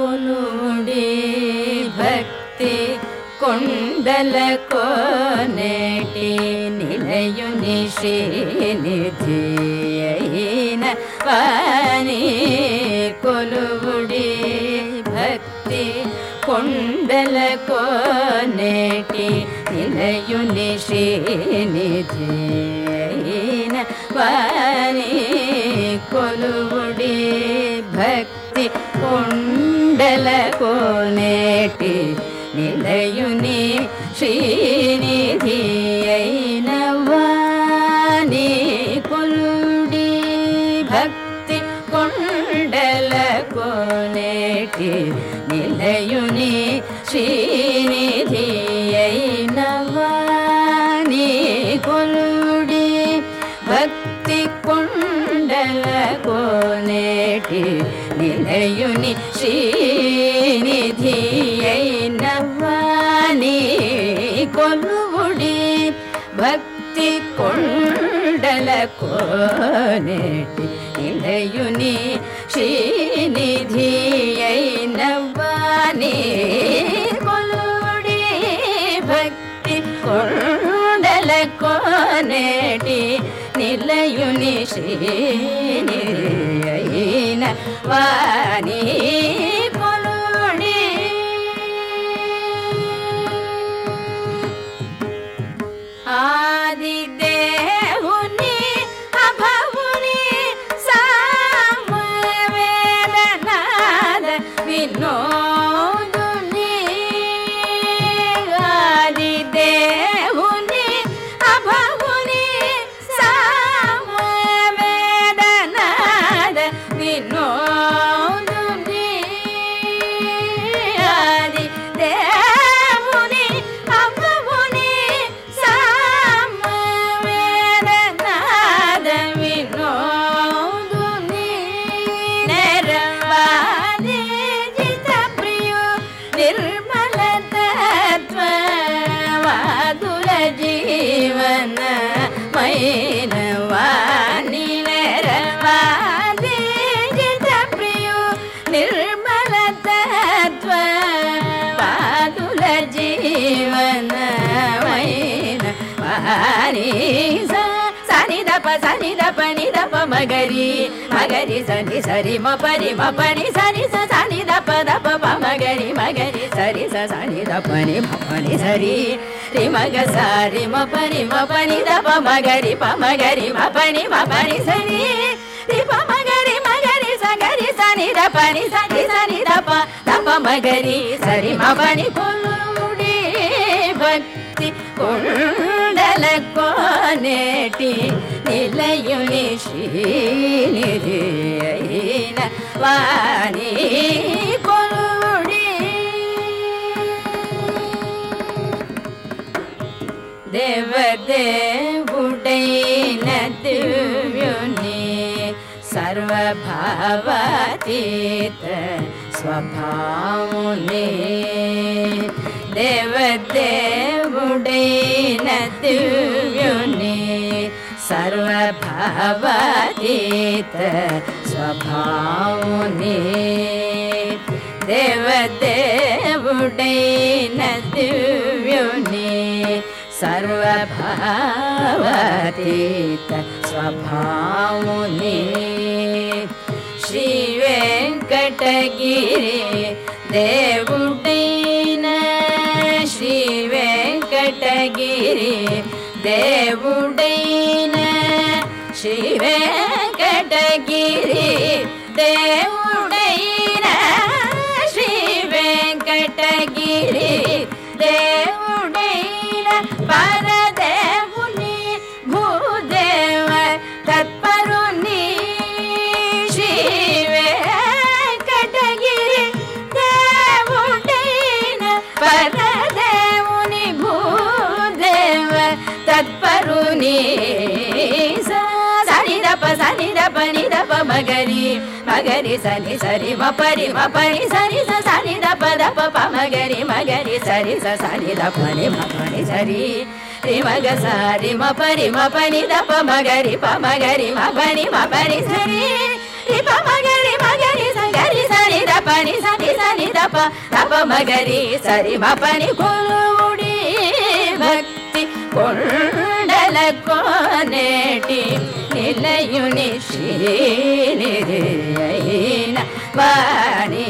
ुडी भक्ति कुण्डलो नेटी नु निषि नियीना वी कुलुडी भक्ति कुण्डलकोनेयु निषियिना கோநேட்டி நிலையுனி ஸ்ரீநிதியைனவானி கொண்டி பக்தி கொண்டல கோநேட்டி நிலையுனி ஸ்ரீநிதியைனவானி கொண்டி பக்தி கொண்டல கோனே கேட்டி நிலையுனி ஸ்ரீநிதியை நவானி கொல்லுவுடி பக்தி கொண்டல கோனேட்டி நிலையுனி ஸ்ரீநிதியை நவானி கொல்லுடி பக்தி கொண்டல கோனேட்டி நிலையுனி ஸ்ரீ வானே Oh. ನಿರ್ಮಲತತ್ವ ಪಾದುಲ ಜೀವನ ವೈನ ಪಾರಿ ಸನಿದಪ ಸನಿದಪ ನಿದಪ ಮಗರಿ ಮಗರಿ ಸನಿ ಸರಿ ಮ ಪರಿ ಮ ಪನಿ ಸರಿ ಸ ಸನಿ ದಪ ದಪ ಪ ಮಗರಿ ಮಗರಿ ಸರಿ ಸ ಸನಿ ದಪ ನಿ ಮ ಪನಿ ಸರಿ ರಿ ಮಗ ಸಾರಿ ಮ ಪರಿ ಮ ಪನಿ ದಪ ಮಗರಿ ಪ ಮಗರಿ ಮ ಪನಿ ಮ ಪನಿ ಸರಿ ರಿ ಪ ಮ సని దప ని సని సని దప దప మగరి సరి మ పని కొలుడి భక్తి కొండల కోనేటి నిలయుని శ్రీనిధి అయిన వాణి కొలుడి దేవదేవుడైన దివ్యుని स्वभा स्वभानि देवनदुनि सर्वभाीत स्वभानि देवुडैनद्ये सर्वभावतीत स्वभामुनि श्रीवेङ्कटगिरि दे श्रीवेङ्कटगिरि शिवेङ्कटगिरि श्रीवेङ्कटगिरि शिवेकटगिरिव తత్పరుని సని దప సని మగరి మగరి సని సరి మ పరి మ పరి సరి స సని దప దప ప మగరి మగరి సరి స సని దప ని మ పని సరి రి మగ సారి మ పరి మ పని దప మగరి ప మగరి మ పని మ పరి సరి రి ప మగరి మగరి స సరి దప ని సని సని దప దప మగరి సరి మపని కొలుడి భక్తి కొండల கோனேடி நிலையுனி ஸ்ரீ வாணி